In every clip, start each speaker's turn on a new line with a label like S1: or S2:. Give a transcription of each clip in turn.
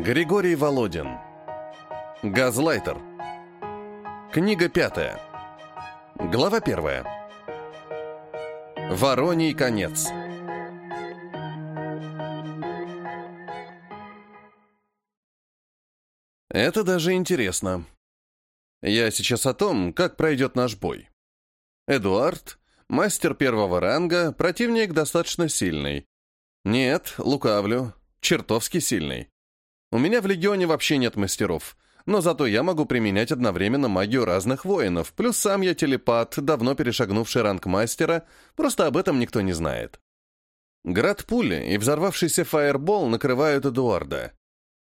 S1: Григорий Володин. Газлайтер. Книга пятая. Глава первая. Вороний конец. Это даже интересно. Я сейчас о том, как пройдет наш бой. Эдуард, мастер первого ранга, противник достаточно сильный. Нет, лукавлю, чертовски сильный. У меня в Легионе вообще нет мастеров, но зато я могу применять одновременно магию разных воинов, плюс сам я телепат, давно перешагнувший ранг мастера, просто об этом никто не знает. Град пули и взорвавшийся фаербол накрывают Эдуарда.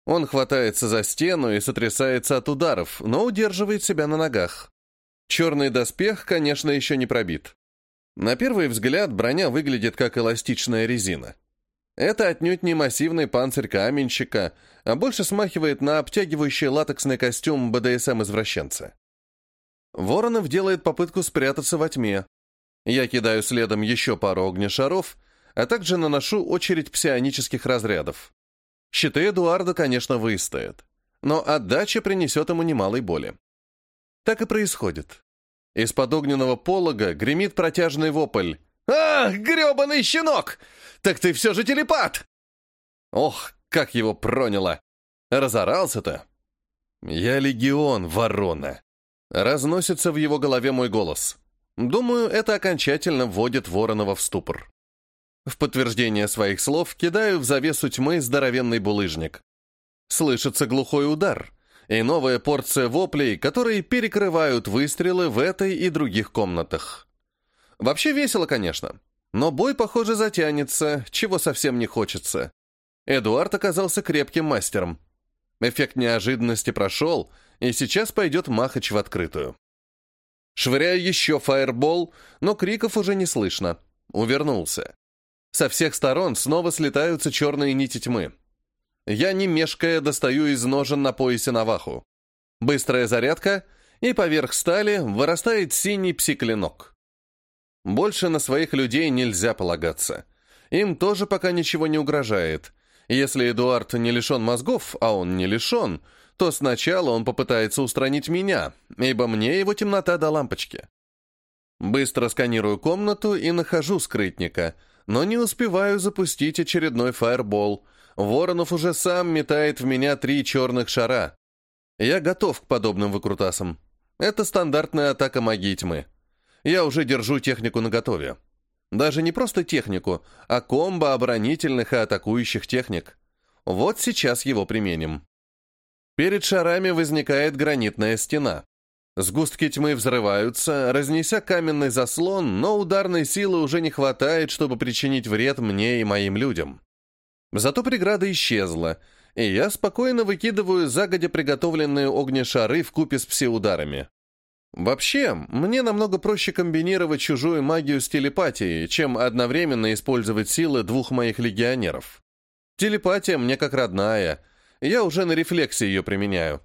S1: Он хватается за стену и сотрясается от ударов, но удерживает себя на ногах. Черный доспех, конечно, еще не пробит. На первый взгляд броня выглядит как эластичная резина. Это отнюдь не массивный панцирь каменщика, а больше смахивает на обтягивающий латексный костюм БДСМ-извращенца. Воронов делает попытку спрятаться во тьме. Я кидаю следом еще пару огнешаров, а также наношу очередь псионических разрядов. Щиты Эдуарда, конечно, выстоят, но отдача принесет ему немалой боли. Так и происходит. Из-под огненного полога гремит протяжный вопль. «Ах, гребаный щенок! Так ты все же телепат!» Ох, как его проняло! Разорался-то! «Я легион, ворона!» Разносится в его голове мой голос. Думаю, это окончательно вводит Воронова в ступор. В подтверждение своих слов кидаю в завесу тьмы здоровенный булыжник. Слышится глухой удар и новая порция воплей, которые перекрывают выстрелы в этой и других комнатах. Вообще весело, конечно. Но бой, похоже, затянется, чего совсем не хочется. Эдуард оказался крепким мастером. Эффект неожиданности прошел, и сейчас пойдет махач в открытую. Швыряю еще фаербол, но криков уже не слышно. Увернулся. Со всех сторон снова слетаются черные нити тьмы. Я, не мешкая, достаю из ножен на поясе Наваху. Быстрая зарядка, и поверх стали вырастает синий псиклинок. Больше на своих людей нельзя полагаться. Им тоже пока ничего не угрожает. Если Эдуард не лишен мозгов, а он не лишен, то сначала он попытается устранить меня, ибо мне его темнота до лампочки. Быстро сканирую комнату и нахожу скрытника, но не успеваю запустить очередной фаербол. Воронов уже сам метает в меня три черных шара. Я готов к подобным выкрутасам. Это стандартная атака магии тьмы я уже держу технику наготове. Даже не просто технику, а комбо оборонительных и атакующих техник. Вот сейчас его применим. Перед шарами возникает гранитная стена. Сгустки тьмы взрываются, разнеся каменный заслон, но ударной силы уже не хватает, чтобы причинить вред мне и моим людям. Зато преграда исчезла, и я спокойно выкидываю загодя приготовленные огнешары в купе с псиударами. Вообще, мне намного проще комбинировать чужую магию с телепатией, чем одновременно использовать силы двух моих легионеров. Телепатия мне как родная, я уже на рефлексе ее применяю.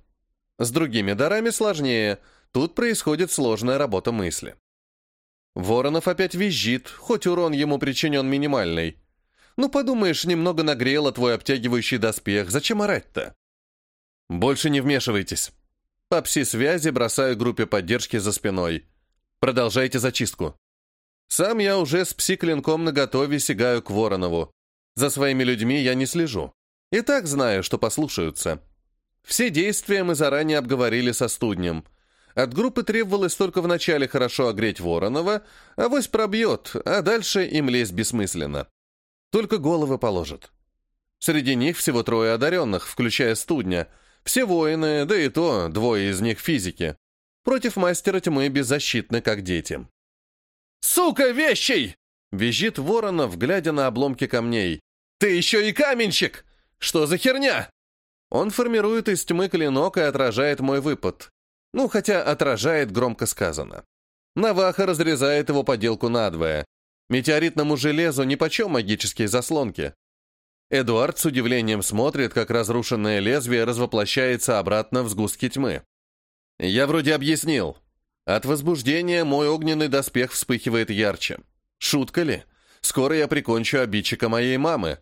S1: С другими дарами сложнее, тут происходит сложная работа мысли. Воронов опять визжит, хоть урон ему причинен минимальный. Ну, подумаешь, немного нагрело твой обтягивающий доспех, зачем орать-то? Больше не вмешивайтесь. По пси-связи бросаю группе поддержки за спиной. Продолжайте зачистку. Сам я уже с пси-клинком наготове сигаю к Воронову. За своими людьми я не слежу. И так знаю, что послушаются. Все действия мы заранее обговорили со студнем. От группы требовалось только вначале хорошо огреть Воронова, а вось пробьет, а дальше им лезть бессмысленно. Только головы положат. Среди них всего трое одаренных, включая студня — все воины, да и то двое из них физики. Против мастера тьмы беззащитны, как дети. «Сука, вещей!» — визжит Воронов, глядя на обломки камней. «Ты еще и каменщик! Что за херня?» Он формирует из тьмы клинок и отражает мой выпад. Ну, хотя отражает громко сказано. Наваха разрезает его поделку надвое. Метеоритному железу нипочем магические заслонки. Эдуард с удивлением смотрит, как разрушенное лезвие развоплощается обратно в сгустки тьмы. Я вроде объяснил. От возбуждения мой огненный доспех вспыхивает ярче. Шутка ли? Скоро я прикончу обидчика моей мамы.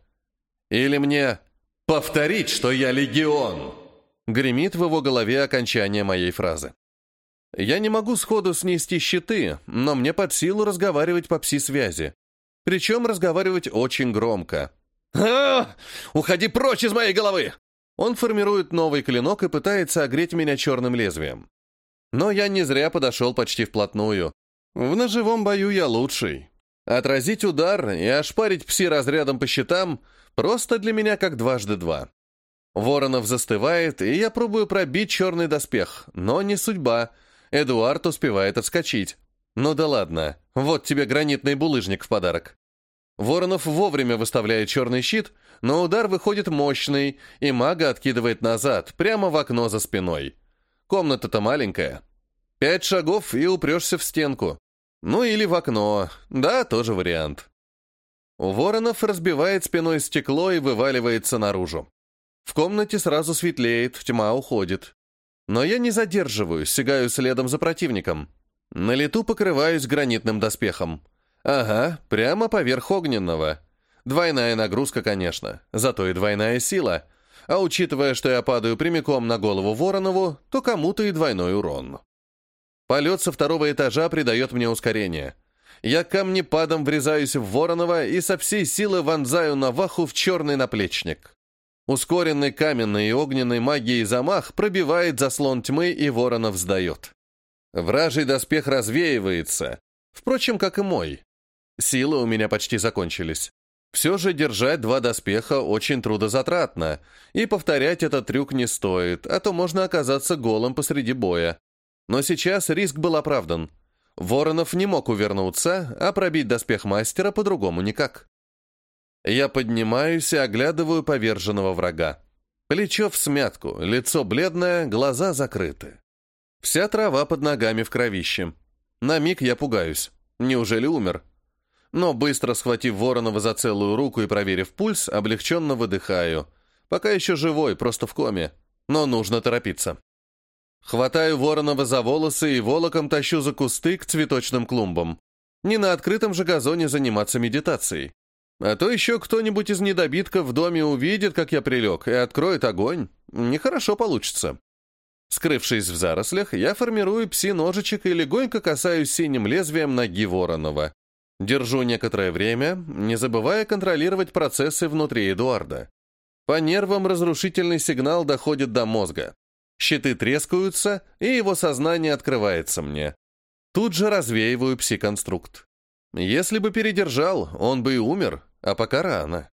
S1: Или мне «Повторить, что я легион!» Гремит в его голове окончание моей фразы. Я не могу сходу снести щиты, но мне под силу разговаривать по пси-связи. Причем разговаривать очень громко. А Уходи прочь из моей головы!» Он формирует новый клинок и пытается огреть меня черным лезвием. Но я не зря подошел почти вплотную. В ножевом бою я лучший. Отразить удар и ошпарить пси разрядом по щитам просто для меня как дважды два. Воронов застывает, и я пробую пробить черный доспех, но не судьба. Эдуард успевает отскочить. Ну да ладно, вот тебе гранитный булыжник в подарок. Воронов вовремя выставляет черный щит, но удар выходит мощный, и мага откидывает назад, прямо в окно за спиной. Комната-то маленькая. Пять шагов и упрешься в стенку. Ну или в окно. Да, тоже вариант. Воронов разбивает спиной стекло и вываливается наружу. В комнате сразу светлеет, тьма уходит. Но я не задерживаюсь, сигаю следом за противником. На лету покрываюсь гранитным доспехом. Ага, прямо поверх огненного. Двойная нагрузка, конечно, зато и двойная сила. А учитывая, что я падаю прямиком на голову Воронову, то кому-то и двойной урон. Полет со второго этажа придает мне ускорение. Я камнепадом врезаюсь в Воронова и со всей силы вонзаю Наваху в черный наплечник. Ускоренный каменной и огненной магией замах пробивает заслон тьмы, и Воронов сдает. Вражий доспех развеивается, впрочем, как и мой. Силы у меня почти закончились. Все же держать два доспеха очень трудозатратно, и повторять этот трюк не стоит, а то можно оказаться голым посреди боя. Но сейчас риск был оправдан. Воронов не мог увернуться, а пробить доспех мастера по-другому никак. Я поднимаюсь и оглядываю поверженного врага. Плечо в смятку, лицо бледное, глаза закрыты. Вся трава под ногами в кровище. На миг я пугаюсь. Неужели умер? Но быстро схватив Воронова за целую руку и проверив пульс, облегченно выдыхаю. Пока еще живой, просто в коме. Но нужно торопиться. Хватаю Воронова за волосы и волоком тащу за кусты к цветочным клумбам. Не на открытом же газоне заниматься медитацией. А то еще кто-нибудь из недобитков в доме увидит, как я прилег, и откроет огонь. Нехорошо получится. Скрывшись в зарослях, я формирую пси-ножичек и легонько касаюсь синим лезвием ноги Воронова. Держу некоторое время, не забывая контролировать процессы внутри Эдуарда. По нервам разрушительный сигнал доходит до мозга. Щиты трескаются, и его сознание открывается мне. Тут же развеиваю пси-конструкт. Если бы передержал, он бы и умер, а пока рано.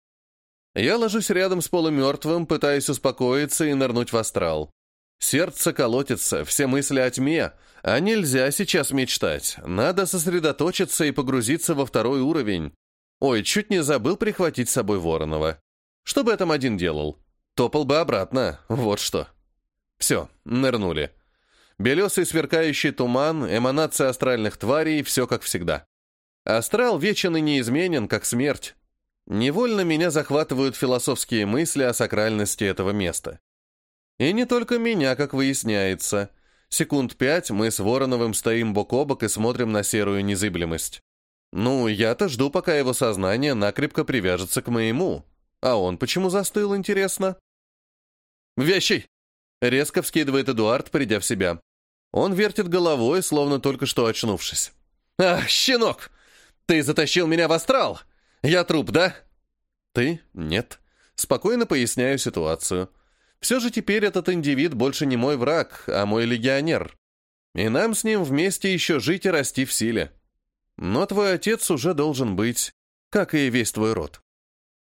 S1: Я ложусь рядом с полумертвым, пытаясь успокоиться и нырнуть в астрал. Сердце колотится, все мысли о тьме, а нельзя сейчас мечтать. Надо сосредоточиться и погрузиться во второй уровень. Ой, чуть не забыл прихватить с собой Воронова. Что бы я там один делал? Топал бы обратно, вот что. Все, нырнули. Белесый сверкающий туман, эманация астральных тварей, все как всегда. Астрал вечен и неизменен, как смерть. Невольно меня захватывают философские мысли о сакральности этого места. И не только меня, как выясняется. Секунд пять мы с Вороновым стоим бок о бок и смотрим на серую незыблемость. Ну, я-то жду, пока его сознание накрепко привяжется к моему. А он почему застыл, интересно? «Вещи!» — резко вскидывает Эдуард, придя в себя. Он вертит головой, словно только что очнувшись. «Ах, щенок! Ты затащил меня в астрал!» «Я труп, да?» «Ты? Нет». Спокойно поясняю ситуацию. Все же теперь этот индивид больше не мой враг, а мой легионер. И нам с ним вместе еще жить и расти в силе. Но твой отец уже должен быть, как и весь твой род.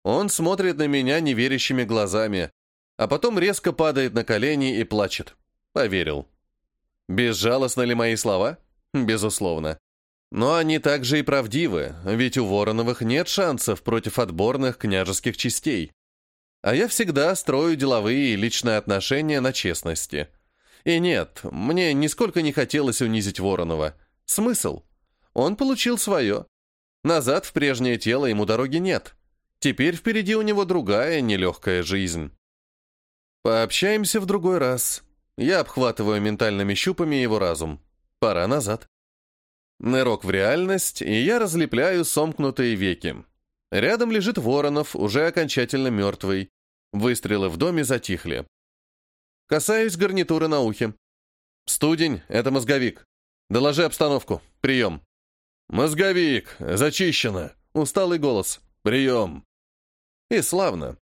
S1: Он смотрит на меня неверящими глазами, а потом резко падает на колени и плачет. Поверил. Безжалостны ли мои слова? Безусловно. Но они также и правдивы, ведь у Вороновых нет шансов против отборных княжеских частей. А я всегда строю деловые и личные отношения на честности. И нет, мне нисколько не хотелось унизить Воронова. Смысл? Он получил свое. Назад в прежнее тело ему дороги нет. Теперь впереди у него другая нелегкая жизнь. Пообщаемся в другой раз. Я обхватываю ментальными щупами его разум. Пора назад. Нырок в реальность, и я разлепляю сомкнутые веки. Рядом лежит Воронов, уже окончательно мертвый. Выстрелы в доме затихли. Касаюсь гарнитуры на ухе. «Студень — это мозговик. Доложи обстановку. Прием». «Мозговик! Зачищено!» Усталый голос. «Прием!» И славно.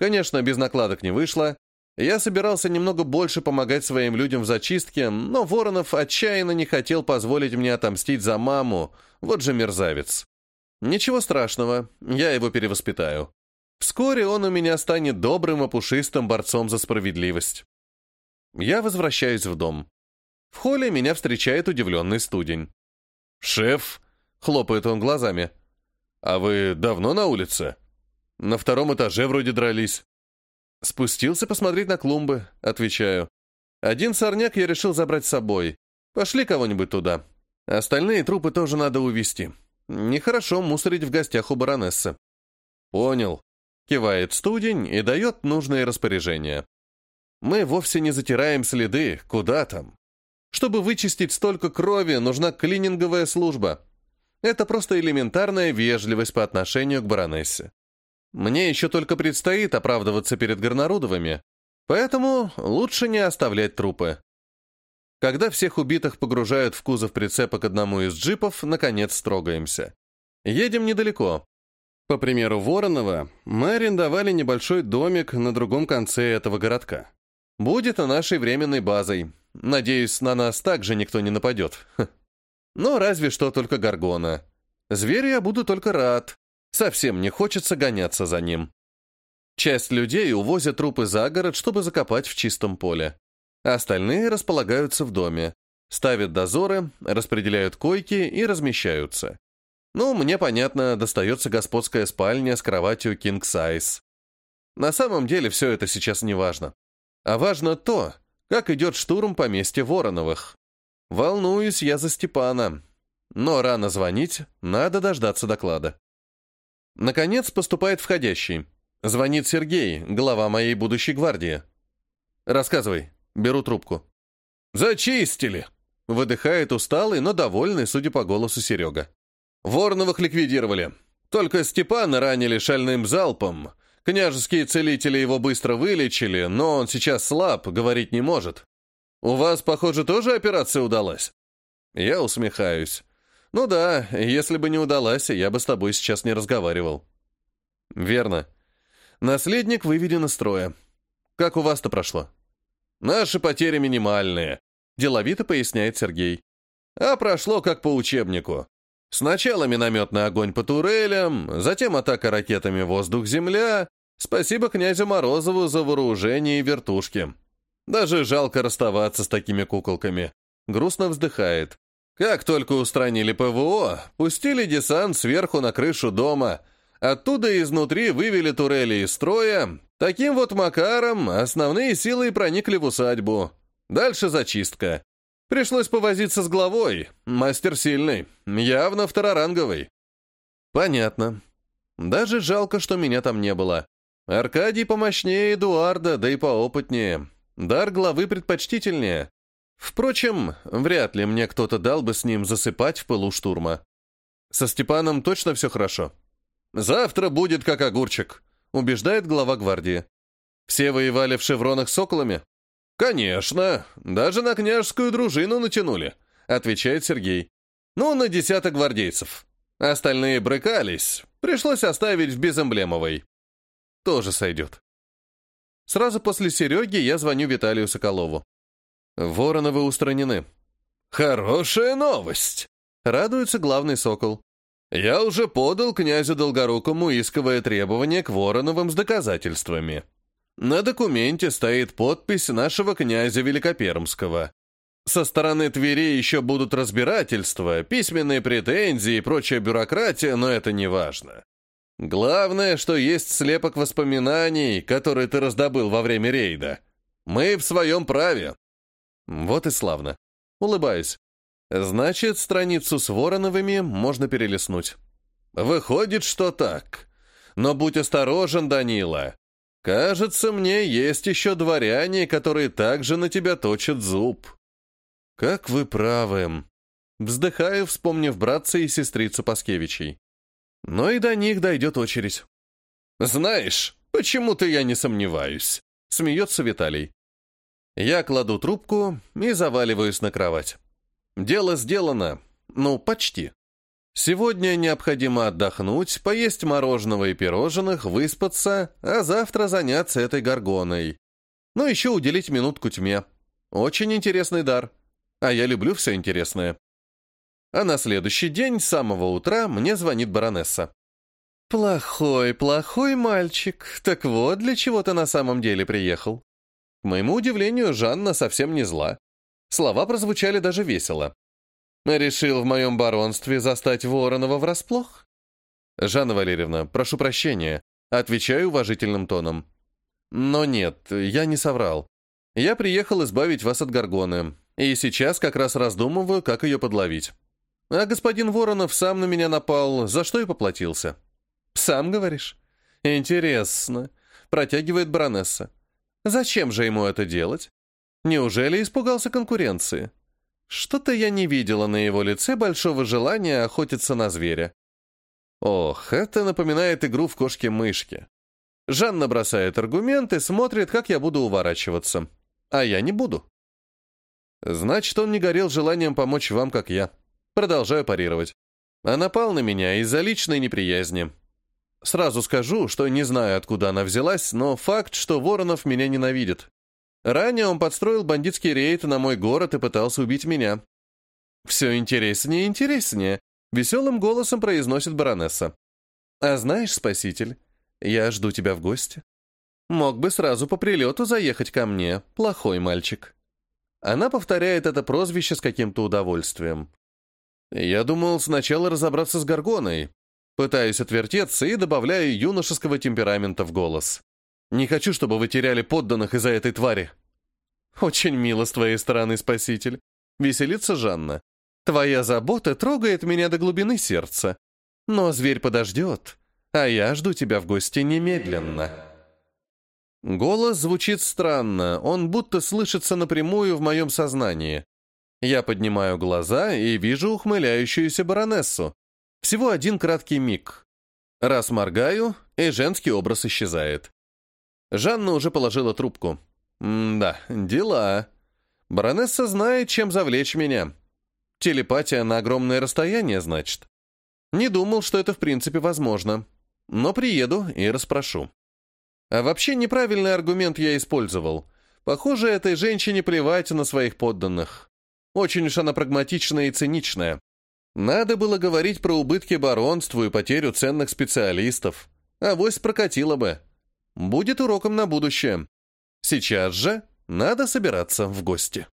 S1: Конечно, без накладок не вышло. Я собирался немного больше помогать своим людям в зачистке, но Воронов отчаянно не хотел позволить мне отомстить за маму. Вот же мерзавец. Ничего страшного, я его перевоспитаю. Вскоре он у меня станет добрым и пушистым борцом за справедливость. Я возвращаюсь в дом. В холле меня встречает удивленный студень. «Шеф!» — хлопает он глазами. «А вы давно на улице? На втором этаже вроде дрались». «Спустился посмотреть на клумбы», — отвечаю. «Один сорняк я решил забрать с собой. Пошли кого-нибудь туда. Остальные трупы тоже надо увезти. Нехорошо мусорить в гостях у баронессы». «Понял», — кивает студень и дает нужные распоряжения. «Мы вовсе не затираем следы, куда там. Чтобы вычистить столько крови, нужна клининговая служба. Это просто элементарная вежливость по отношению к баронессе. Мне еще только предстоит оправдываться перед Горнарудовыми, поэтому лучше не оставлять трупы. Когда всех убитых погружают в кузов прицепа к одному из джипов, наконец строгаемся. Едем недалеко. По примеру Воронова, мы арендовали небольшой домик на другом конце этого городка. Будет и нашей временной базой. Надеюсь, на нас также никто не нападет. Но разве что только Гаргона. Зверю я буду только рад. Совсем не хочется гоняться за ним. Часть людей увозят трупы за город, чтобы закопать в чистом поле. Остальные располагаются в доме, ставят дозоры, распределяют койки и размещаются. Ну, мне, понятно, достается господская спальня с кроватью king size. На самом деле все это сейчас не важно. А важно то, как идет штурм поместья Вороновых. Волнуюсь я за Степана. Но рано звонить, надо дождаться доклада. Наконец поступает входящий. Звонит Сергей, глава моей будущей гвардии. «Рассказывай». Беру трубку. «Зачистили!» Выдыхает усталый, но довольный, судя по голосу Серега. «Вороновых ликвидировали. Только Степана ранили шальным залпом. Княжеские целители его быстро вылечили, но он сейчас слаб, говорить не может. У вас, похоже, тоже операция удалась?» Я усмехаюсь. «Ну да, если бы не удалась, я бы с тобой сейчас не разговаривал». «Верно. Наследник выведен из строя. Как у вас-то прошло?» «Наши потери минимальные», — деловито поясняет Сергей. «А прошло как по учебнику. Сначала минометный огонь по турелям, затем атака ракетами воздух-земля. Спасибо князю Морозову за вооружение и вертушки. Даже жалко расставаться с такими куколками. Грустно вздыхает. Как только устранили ПВО, пустили десант сверху на крышу дома. Оттуда изнутри вывели турели из строя. Таким вот макаром основные силы проникли в усадьбу. Дальше зачистка. Пришлось повозиться с главой. Мастер сильный, явно второранговый. Понятно. Даже жалко, что меня там не было. Аркадий помощнее Эдуарда, да и поопытнее. Дар главы предпочтительнее. Впрочем, вряд ли мне кто-то дал бы с ним засыпать в пылу штурма. Со Степаном точно все хорошо. «Завтра будет как огурчик», — убеждает глава гвардии. «Все воевали в шевронах с соколами?» «Конечно, даже на княжескую дружину натянули», — отвечает Сергей. «Ну, на десяток гвардейцев. Остальные брыкались, пришлось оставить в безэмблемовой». «Тоже сойдет». Сразу после Сереги я звоню Виталию Соколову. Вороновы устранены. «Хорошая новость!» — радуется главный сокол. «Я уже подал князю Долгорукому исковое требование к Вороновым с доказательствами. На документе стоит подпись нашего князя Великопермского. Со стороны Твери еще будут разбирательства, письменные претензии и прочая бюрократия, но это не важно. Главное, что есть слепок воспоминаний, который ты раздобыл во время рейда. Мы в своем праве. Вот и славно. Улыбаюсь. Значит, страницу с Вороновыми можно перелистнуть. Выходит, что так. Но будь осторожен, Данила. Кажется, мне есть еще дворяне, которые также на тебя точат зуб. Как вы правы. Вздыхаю, вспомнив братца и сестрицу Паскевичей. Но и до них дойдет очередь. Знаешь, Почему-то я не сомневаюсь», — смеется Виталий. Я кладу трубку и заваливаюсь на кровать. Дело сделано. Ну, почти. Сегодня необходимо отдохнуть, поесть мороженого и пирожных, выспаться, а завтра заняться этой горгоной. Ну, еще уделить минутку тьме. Очень интересный дар. А я люблю все интересное. А на следующий день, с самого утра, мне звонит баронесса. «Плохой, плохой мальчик. Так вот, для чего ты на самом деле приехал?» К моему удивлению, Жанна совсем не зла. Слова прозвучали даже весело. «Решил в моем баронстве застать Воронова врасплох?» «Жанна Валерьевна, прошу прощения», отвечаю уважительным тоном. «Но нет, я не соврал. Я приехал избавить вас от Гаргоны, и сейчас как раз раздумываю, как ее подловить. А господин Воронов сам на меня напал, за что и поплатился». «Сам говоришь?» «Интересно», — протягивает баронесса. «Зачем же ему это делать? Неужели испугался конкуренции? Что-то я не видела на его лице большого желания охотиться на зверя. Ох, это напоминает игру в кошки-мышки. Жанна бросает аргументы, смотрит, как я буду уворачиваться. А я не буду. Значит, он не горел желанием помочь вам, как я. Продолжаю парировать. А напал на меня из-за личной неприязни. Сразу скажу, что не знаю, откуда она взялась, но факт, что Воронов меня ненавидит. Ранее он подстроил бандитский рейд на мой город и пытался убить меня. «Все интереснее и интереснее», — веселым голосом произносит баронесса. «А знаешь, спаситель, я жду тебя в гости. Мог бы сразу по прилету заехать ко мне, плохой мальчик». Она повторяет это прозвище с каким-то удовольствием. Я думал сначала разобраться с Горгоной. Пытаюсь отвертеться и добавляю юношеского темперамента в голос. Не хочу, чтобы вы теряли подданных из-за этой твари». «Очень мило с твоей стороны, спаситель», — веселится Жанна. «Твоя забота трогает меня до глубины сердца. Но зверь подождет, а я жду тебя в гости немедленно». Голос звучит странно, он будто слышится напрямую в моем сознании. Я поднимаю глаза и вижу ухмыляющуюся баронессу. Всего один краткий миг. Раз моргаю, и женский образ исчезает. Жанна уже положила трубку. «Да, дела. Баронесса знает, чем завлечь меня. Телепатия на огромное расстояние, значит. Не думал, что это в принципе возможно. Но приеду и расспрошу. А вообще неправильный аргумент я использовал. Похоже, этой женщине плевать на своих подданных. Очень уж она прагматичная и циничная. Надо было говорить про убытки баронству и потерю ценных специалистов. Авось прокатило бы. Будет уроком на будущее. Сейчас же надо собираться в гости.